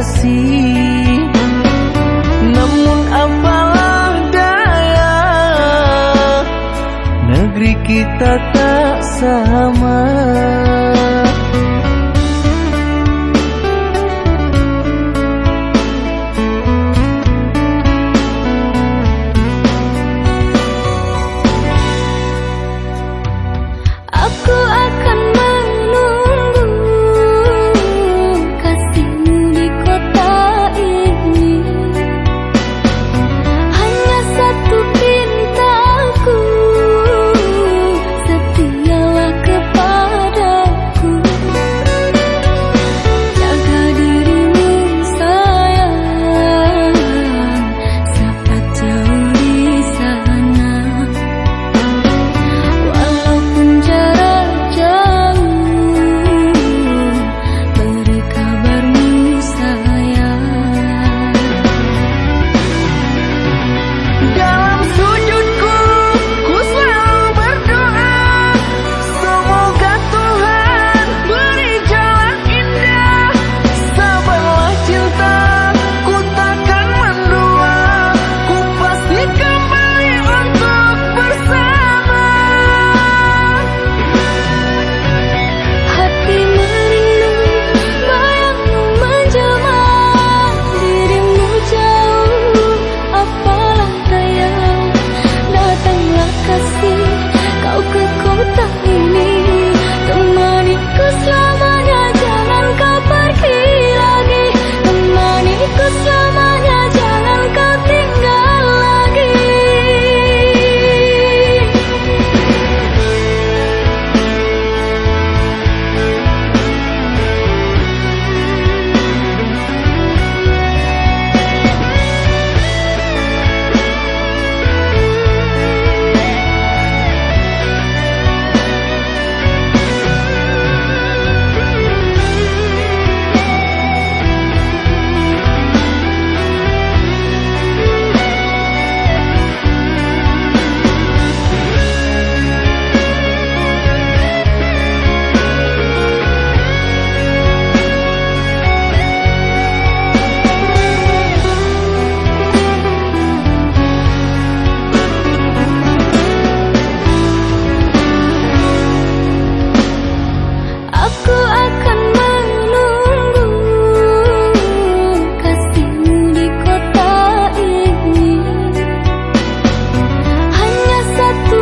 kasih. Namun apalah daya? Negeri kita tak sama. satu